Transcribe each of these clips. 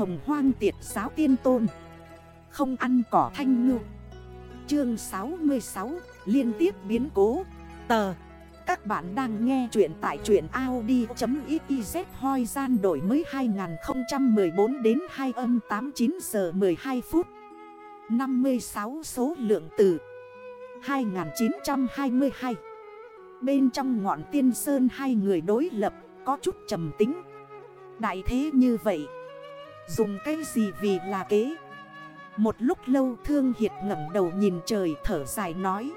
hồng hoang tiệt giáo tiên tôn. Không ăn cỏ thanh ngư. Chương 66 Liên tiếp biến cố. Tờ, Các bạn đang nghe chuyện tại chuyện Audi.xyz hoi gian đổi mới 2014 đến 2 âm 89 giờ 12 phút. 56 số lượng từ 2922 Bên trong ngọn tiên sơn hai người đối lập, có chút trầm tính. Đại thế như vậy Dùng cái gì vì là kế? Một lúc lâu thương hiệt ngẩng đầu nhìn trời thở dài nói.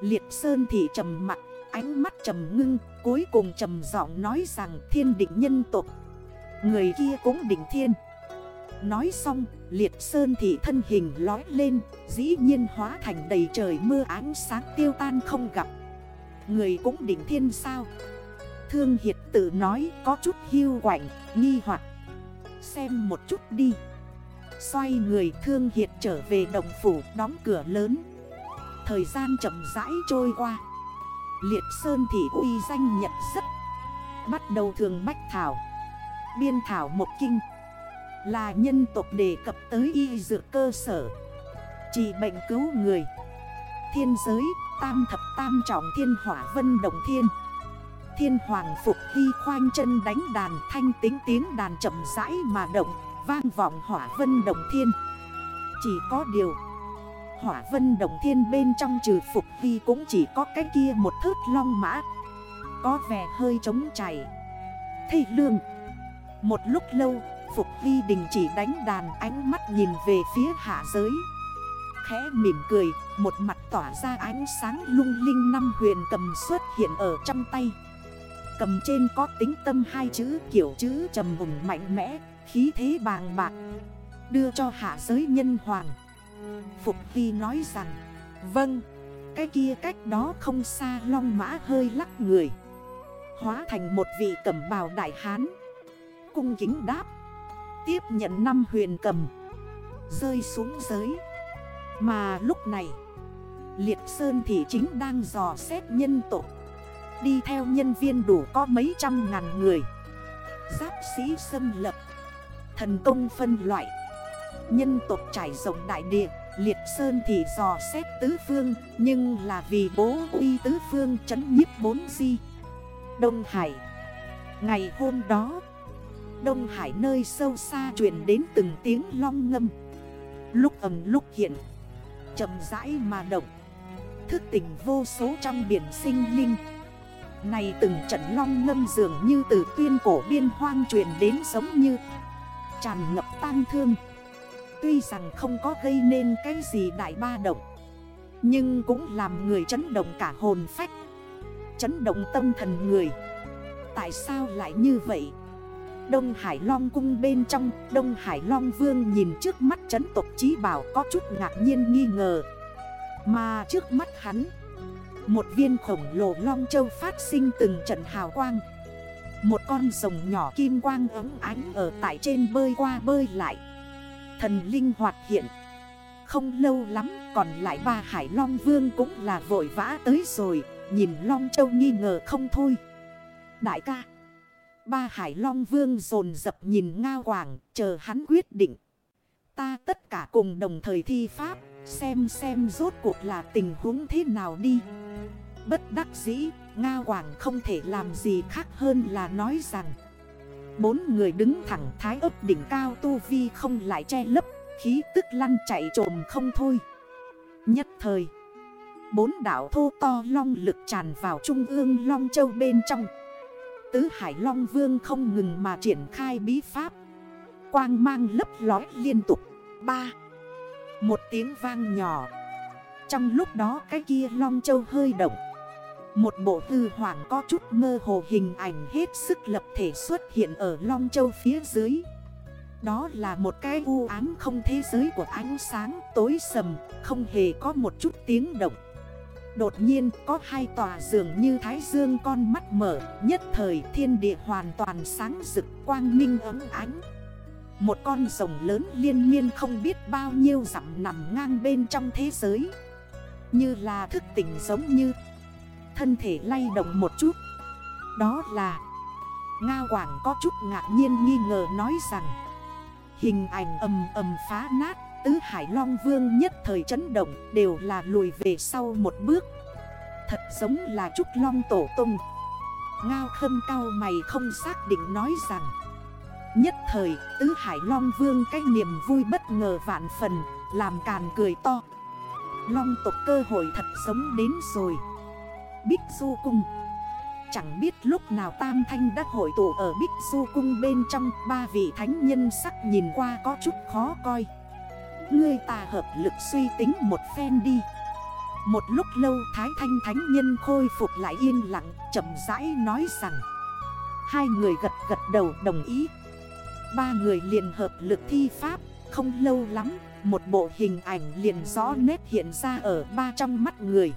Liệt sơn thì trầm mặt Ánh mắt trầm ngưng, Cuối cùng trầm giọng nói rằng thiên định nhân tục Người kia cũng định thiên. Nói xong, liệt sơn thì thân hình lói lên, Dĩ nhiên hóa thành đầy trời mưa ánh sáng tiêu tan không gặp. Người cũng định thiên sao? Thương Hiệt tự nói có chút hiu quảnh nghi hoặc. Xem một chút đi. Xoay người Thương Hiệt trở về đồng phủ, đóng cửa lớn. Thời gian chậm rãi trôi qua. Liệt Sơn thị uy danh nhận rất. Bắt đầu thường bách thảo. Biên thảo một kinh. Là nhân tộc đề cập tới y dược cơ sở. Trị bệnh cứu người. Thiên giới, tam thập tam trọng thiên hỏa vân đồng thiên. Thiên hoàng phục hy khoanh chân đánh đàn, thanh tính tiếng đàn chậm rãi mà động, Vang vọng hỏa vân đồng thiên. Chỉ có điều, Hỏa vân đồng thiên bên trong trừ phục hy cũng chỉ có cái kia một thước long mã. Có vẻ hơi trống chảy. Thầy lương. Một lúc lâu, Phục Hy đình chỉ đánh đàn, ánh mắt nhìn về phía hạ giới. Khẽ mỉm cười, Một mặt tỏa ra ánh sáng lung linh năm huyền cầm xuất hiện ở trong tay. Cầm trên có tính tâm hai chữ, kiểu chữ trầm ủng mạnh mẽ, Khí thế bàng bạc, Đưa cho hạ giới nhân hoàng. Phục Vi nói rằng Vâng Cái kia cách đó không xa, long mã hơi lắc người, Hóa thành một vị cẩm bào đại hán, Cung kính đáp, Tiếp nhận năm huyền cầm, Rơi xuống giới. Mà lúc này, Liệt Sơn thì chính đang dò xét nhân tộc. Đi theo nhân viên đủ có mấy trăm ngàn người. Giáp sĩ xâm lập Thần công phân loại. Nhân tộc trải rộng đại địa. Liệt Sơn thì dò xét tứ phương, Nhưng là vì bố uy tứ phương chấn nhiếp bốn di. Đông Hải. Ngày hôm đó, Đông Hải nơi sâu xa truyền đến từng tiếng long ngâm. Lúc ầm lúc hiện, chậm rãi mà động. Thức tỉnh vô số trong biển sinh linh. Này từng trận long ngâm dường như từ tuyên cổ biên hoang truyền đến giống như Tràn ngập tang thương. Tuy rằng không có gây nên cái gì đại ba động, Nhưng cũng làm người chấn động cả hồn phách, Chấn động tâm thần người. Tại sao lại như vậy? Đông Hải Long cung bên trong, Đông Hải Long Vương nhìn trước mắt chấn tộc trí bảo có chút ngạc nhiên nghi ngờ. Mà trước mắt hắn một viên khổng lồ Long Châu phát sinh từng trận hào quang. Một con rồng nhỏ kim quang ấm ánh ở tại trên bơi qua bơi lại. Thần linh hoạt hiện. Không lâu lắm còn lại ba Hải Long Vương cũng là vội vã tới rồi Nhìn Long Châu nghi ngờ không thôi. Đại ca. Ba Hải Long Vương dồn dập nhìn Ngao Quảng chờ hắn quyết định. Ta tất cả cùng đồng thời thi pháp, xem xem rốt cuộc là tình huống thế nào đi. Bất đắc dĩ, nga Quảng không thể làm gì khác hơn là nói rằng Bốn người đứng thẳng thái ấp đỉnh cao tu vi không lại che lấp, khí tức lăn chạy trồm không thôi. Nhất thời, bốn đảo thô to long lực tràn vào trung ương long châu bên trong. Tứ Hải Long Vương không ngừng mà triển khai bí pháp Quang mang lấp lói liên tục ba một tiếng vang nhỏ. Trong lúc đó cái kia Long Châu hơi động. Một bộ tư hoàng có chút mơ hồ hình ảnh hết sức lập thể xuất hiện ở Long Châu phía dưới. Đó là một cái u ám không thế giới của ánh sáng tối sầm, Không hề có một chút tiếng động. Đột nhiên, có hai tòa dường như thái dương con mắt mở, Nhất thời thiên địa hoàn toàn sáng rực, quang minh ấm ánh. Một con rồng lớn liên miên không biết bao nhiêu dặm nằm ngang bên trong thế giới. Như là thức tỉnh giống như. Thân thể lay động một chút. Đó là Nga Quảng có chút ngạc nhiên nghi ngờ nói rằng, Hình ảnh ầm ầm phá nát, Tứ Hải Long Vương nhất thời chấn động, Đều là lùi về sau một bước. Thật giống là Trúc Long Tổ tông. Ngao khâm cao mày không xác định nói rằng Nhất thời, Tứ Hải Long Vương cái niềm vui bất ngờ vạn phần, Làm càn cười to. Long tộc cơ hội thật sống đến rồi. Bích Du Cung. Chẳng biết lúc nào Tam Thanh đã hội tụ ở Bích Du Cung bên trong, Ba vị thánh nhân sắc nhìn qua có chút khó coi. Ngươi ta hợp lực suy tính một phen đi. Một lúc lâu, Thái Thanh Thánh Nhân khôi phục lại yên lặng, chậm rãi nói rằng. Hai người gật gật đầu đồng ý. Ba người liền hợp lực thi pháp, Không lâu lắm, Một bộ hình ảnh liền rõ nét hiện ra ở ba trong mắt người.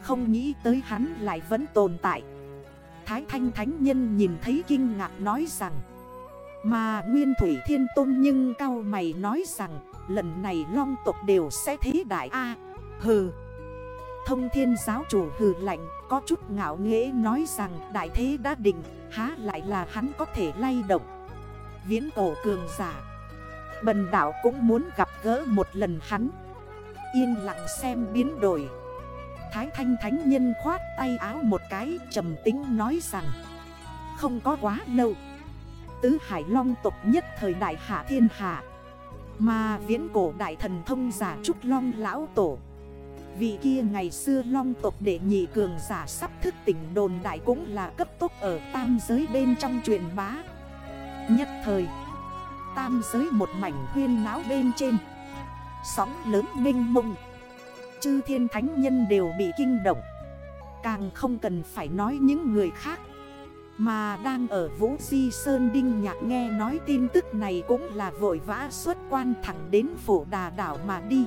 Không nghĩ tới hắn lại vẫn tồn tại. Thái Thanh Thánh Nhân nhìn thấy kinh ngạc nói rằng, Mà Nguyên Thủy Thiên Tôn nhưng cao mày nói rằng, Lần này long tộc đều sẽ thế đại A. Hừ. Thông thiên giáo chủ hừ lạnh, Có chút ngạo nghễ nói rằng, Đại thế đã định, Há lại là hắn có thể lay động. Viễn cổ cường giả. Bần đảo cũng muốn gặp gỡ một lần hắn. Yên lặng xem biến đổi. Thái thanh thánh nhân khoát tay áo một cái, trầm tính nói rằng, Không có quá lâu. Tứ hải long tộc nhất thời đại hạ thiên hạ, Mà viễn cổ đại thần thông giả Trúc Long Lão Tổ. Vị kia ngày xưa long tộc đệ nhị cường giả sắp thức tỉnh đồn đại cũng là cấp tốc ở tam giới bên trong truyền bá. Nhất thời. Tam giới một mảnh huyên náo bên trên. Sóng lớn minh mông. Chư thiên thánh nhân đều bị kinh động. Càng không cần phải nói những người khác. Mà đang ở Vũ Di Sơn Đinh Nhạc nghe nói tin tức này cũng là vội vã xuất quan thẳng đến phổ đà đảo mà đi.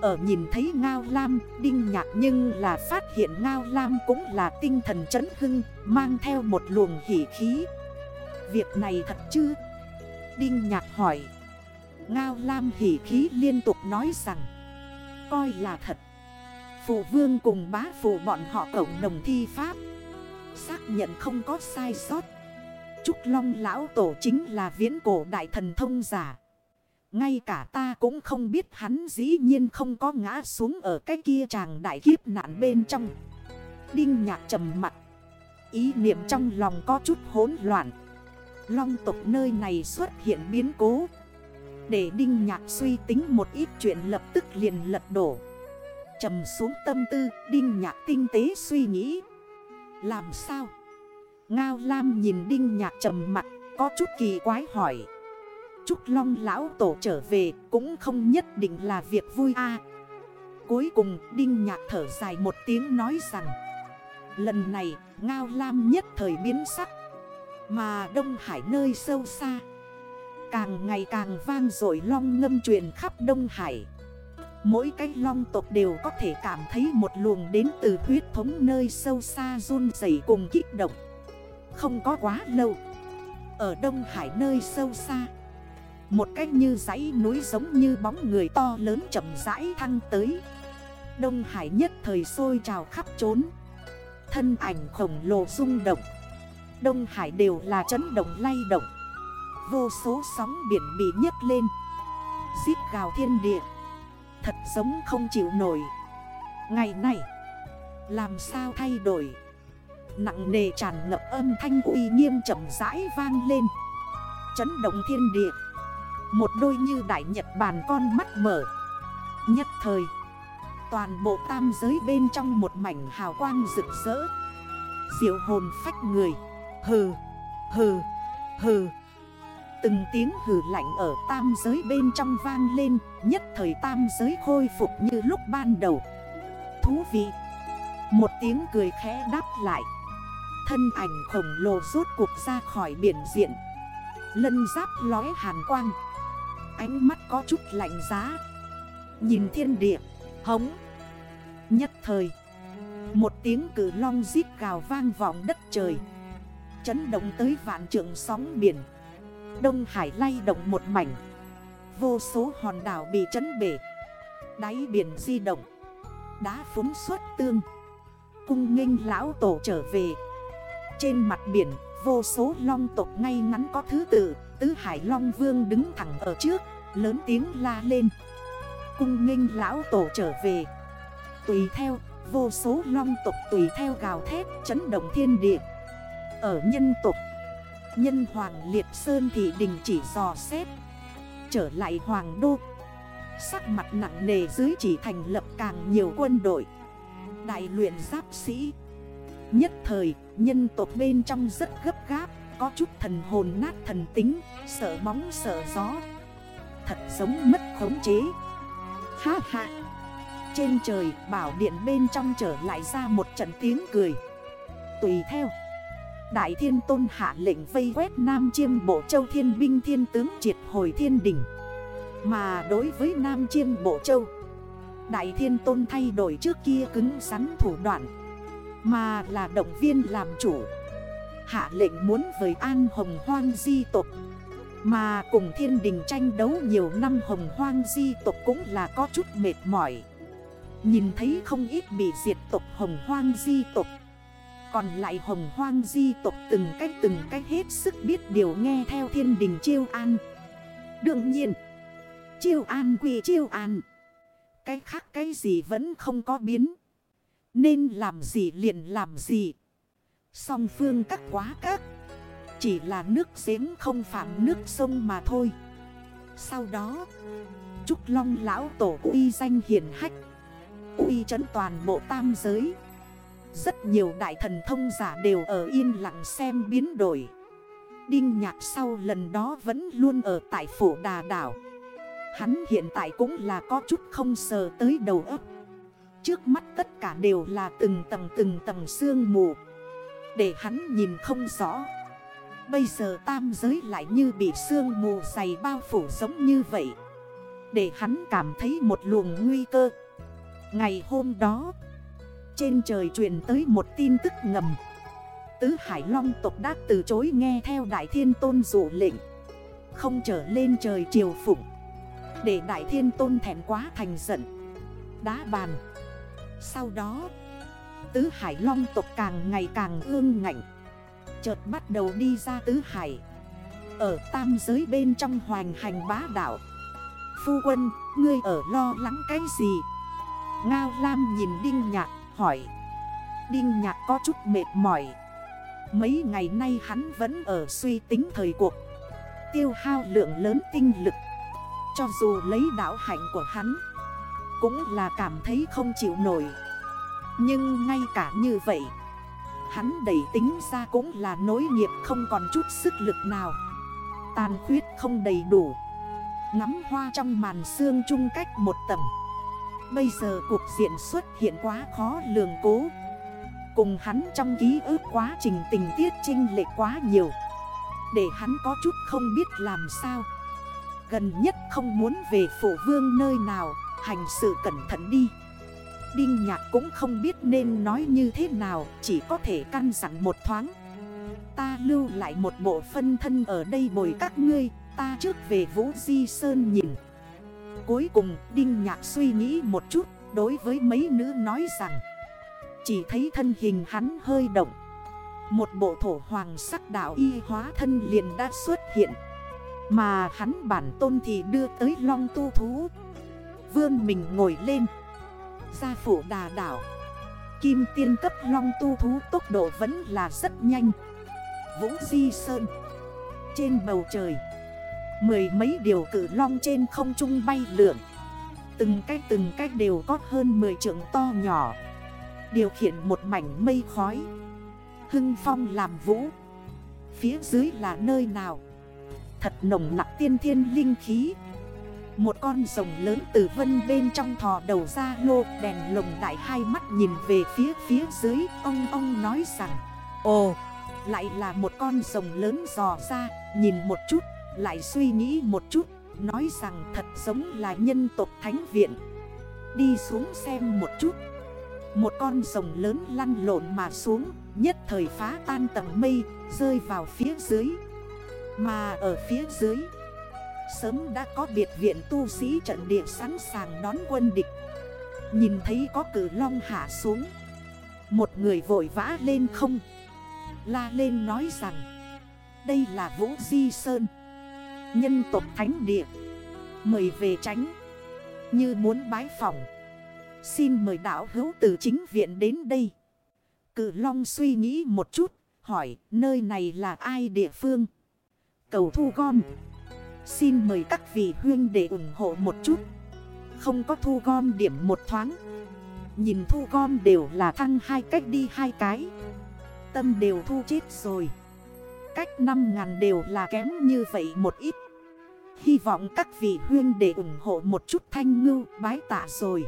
Ở nhìn thấy Ngao Lam, Đinh Nhạc nhưng là phát hiện Ngao Lam cũng là tinh thần chấn hưng Mang theo một luồng hỉ khí. Việc này thật chứ? Đinh Nhạc hỏi. Ngao Lam hỉ khí liên tục nói rằng, Coi là thật. Phụ vương cùng bá phụ bọn họ cộng đồng thi pháp. Xác nhận không có sai sót. Trúc Long Lão Tổ chính là viễn cổ đại thần thông giả. Ngay cả ta cũng không biết hắn dĩ nhiên không có ngã xuống ở cái kia chàng đại kiếp nạn bên trong. Đinh nhạc trầm mặt. Ý niệm trong lòng có chút hỗn loạn. Long tộc nơi này xuất hiện biến cố. Để Đinh Nhạc suy tính một ít chuyện lập tức liền lật đổ. Trầm xuống tâm tư, Đinh Nhạc tinh tế suy nghĩ. Làm sao? Ngao Lam nhìn Đinh Nhạc trầm mặt, Có chút kỳ quái hỏi. Trúc Long lão tổ trở về Cũng không nhất định là việc vui a. Cuối cùng, Đinh Nhạc thở dài một tiếng nói rằng, Lần này, Ngao Lam nhất thời biến sắc mà Đông Hải nơi sâu xa. Càng ngày càng vang rồi long ngâm truyền khắp Đông Hải. Mỗi cái long tộc đều có thể cảm thấy một luồng đến từ huyết thống nơi sâu xa run dày cùng kích động. Không có quá lâu, Ở Đông Hải nơi sâu xa, Một cách như dãy núi giống như bóng người to lớn chậm rãi thăng tới. Đông Hải nhất thời sôi trào khắp trốn. Thân ảnh khổng lồ rung động. Đông Hải đều là chấn động lay động. Vô số sóng biển bị nhấc lên. Giết gào thiên địa. Thật giống không chịu nổi. Ngày này Làm sao thay đổi? Nặng nề tràn ngập âm thanh uy nghiêm chậm rãi vang lên. Chấn động thiên địa. Một đôi như đại nhật bàn con mắt mở. Nhất thời, Toàn bộ tam giới bên trong một mảnh hào quang rực rỡ. Diệu hồn phách người. Hừ, hừ, hừ. Từng tiếng hừ lạnh ở tam giới bên trong vang lên Nhất thời tam giới khôi phục như lúc ban đầu. Thú vị. Một tiếng cười khẽ đáp lại. Thân ảnh khổng lồ rốt cuộc ra khỏi biển diện. Lân giáp lói hàn quang. Ánh mắt có chút lạnh giá. Nhìn thiên địa Hống. Nhất thời Một tiếng cử long giít gào vang vọng đất trời. Chấn động tới vạn trượng sóng biển. Đông Hải lay động một mảnh. Vô số hòn đảo bị chấn bể. Đáy biển di động. Đá phúng suốt tương. Cung nghênh lão tổ trở về. Trên mặt biển, Vô số long tộc ngay ngắn có thứ tự. Tứ Hải Long Vương đứng thẳng ở trước, Lớn tiếng la lên. Cung nghênh lão tổ trở về. Tùy theo, Vô số long tộc tùy theo gào thét Chấn động thiên địa. Ở nhân tộc Nhân Hoàng Liệt Sơn thì đình chỉ dò xét. Trở lại Hoàng Đô. Sắc mặt nặng nề dưới chỉ thành lập càng nhiều quân đội. Đại luyện giáp sĩ. Nhất thời, nhân tộc bên trong rất gấp gáp, Có chút thần hồn nát thần tính, Sợ bóng sợ gió. Thật giống mất khống chế. Ha ha. Trên trời, bảo điện bên trong trở lại ra một trận tiếng cười. Tùy theo. Đại thiên tôn hạ lệnh vây quét Nam Chiêm Bộ Châu Thiên binh thiên tướng triệt hồi thiên đỉnh. Mà đối với Nam Chiêm Bộ Châu, Đại thiên tôn thay đổi trước kia cứng rắn thủ đoạn, Mà là động viên làm chủ. Hạ lệnh muốn với an hồng hoang di tộc, Mà cùng thiên đình tranh đấu nhiều năm hồng hoang di tộc cũng là có chút mệt mỏi. Nhìn thấy không ít bị diệt tộc hồng hoang di tộc còn lại hồng hoang di tộc từng cách từng cách hết sức biết điều nghe theo thiên đình chiêu an. Đương nhiên, Chiêu an quy chiêu an. Cái khác cái gì vẫn không có biến. Nên làm gì liền làm gì. Song phương các quá các. Chỉ là nước giếng không phạm nước sông mà thôi. Sau đó, Trúc Long lão tổ uy danh hiển hách. Uy trấn toàn bộ tam giới rất nhiều đại thần thông giả đều ở yên lặng xem biến đổi. Đinh nhạc sau lần đó vẫn luôn ở tại phủ đà đảo. Hắn hiện tại cũng là có chút không sờ tới đầu ấp Trước mắt tất cả đều là từng tầng từng tầng sương mù. Để hắn nhìn không rõ. Bây giờ tam giới lại như bị sương mù dày bao phủ giống như vậy. Để hắn cảm thấy một luồng nguy cơ. Ngày hôm đó trên trời truyền tới một tin tức ngầm. Tứ Hải Long tộc đã từ chối nghe theo Đại Thiên Tôn dụ lệnh. Không trở lên trời triều phụng. Để Đại Thiên Tôn thèm quá thành giận. Đá bàn. Sau đó Tứ Hải Long tộc càng ngày càng ương ngạnh. Chợt bắt đầu đi ra Tứ Hải. Ở tam giới bên trong hoành hành bá đảo Phu quân, ngươi ở lo lắng cái gì? Ngao Lam nhìn Đinh Nhạc hỏi. Đinh nhạc có chút mệt mỏi. Mấy ngày nay hắn vẫn ở suy tính thời cuộc. Tiêu hao lượng lớn tinh lực. Cho dù lấy đảo hạnh của hắn, Cũng là cảm thấy không chịu nổi. Nhưng ngay cả như vậy, Hắn đẩy tính ra cũng là nối nghiệp không còn chút sức lực nào. Tàn khuyết không đầy đủ. Ngắm hoa trong màn xương chung cách một tầng. Bây giờ cuộc diện xuất hiện quá khó lường cố. Cùng hắn trong ký ức quá trình tình tiết trinh lệ quá nhiều. Để hắn có chút không biết làm sao. Gần nhất không muốn về phổ vương nơi nào, Hành sự cẩn thận đi. Đinh nhạc cũng không biết nên nói như thế nào, Chỉ có thể căn dặn một thoáng. Ta lưu lại một bộ phân thân ở đây bồi các ngươi, Ta trước về Vũ Di Sơn nhìn. Cuối cùng, Đinh Nhạc suy nghĩ một chút, Đối với mấy nữ nói rằng, Chỉ thấy thân hình hắn hơi động. Một bộ thổ hoàng sắc đạo y hóa thân liền đã xuất hiện. Mà hắn bản tôn thì đưa tới long tu thú. Vươn mình ngồi lên. Gia phủ đà đảo Kim tiên cấp long tu thú tốc độ vẫn là rất nhanh. Vũ Di Sơn. Trên bầu trời. Mười mấy điều cử long trên không trung bay lượn. Từng cách từng cách đều có hơn 10 trượng to nhỏ. Điều khiển một mảnh mây khói. Hưng phong làm vũ. Phía dưới là nơi nào? Thật nồng nặng tiên thiên linh khí. Một con rồng lớn từ vân bên trong thò đầu ra lô, Đèn lồng đại hai mắt nhìn về phía phía dưới, Ông ông nói rằng, Ồ, lại là một con rồng lớn dò ra, Nhìn một chút lại suy nghĩ một chút, Nói rằng thật giống là nhân tộc thánh viện. Đi xuống xem một chút. Một con rồng lớn lăn lộn mà xuống, Nhất thời phá tan tầng mây, Rơi vào phía dưới. Mà ở phía dưới, Sớm đã có biệt viện tu sĩ trận địa sẵn sàng đón quân địch. Nhìn thấy có cử long hạ xuống. Một người vội vã lên không. La lên nói rằng, Đây là Vũ Di Sơn. Nhân tộc thánh địa. Mời về tránh. Như muốn bái phòng, Xin mời đảo hữu từ chính viện đến đây. Cự Long suy nghĩ một chút Hỏi nơi này là ai địa phương? Cầu thu gom. Xin mời các vị huyên để ủng hộ một chút. Không có thu gom điểm một thoáng. Nhìn thu gom đều là thăng hai cách đi hai cái. Tâm đều thu chết rồi. Cách 5.000 đều là kém như vậy một ít. Hy vọng các vị huyên để ủng hộ một chút thanh ngưu bái tạ rồi.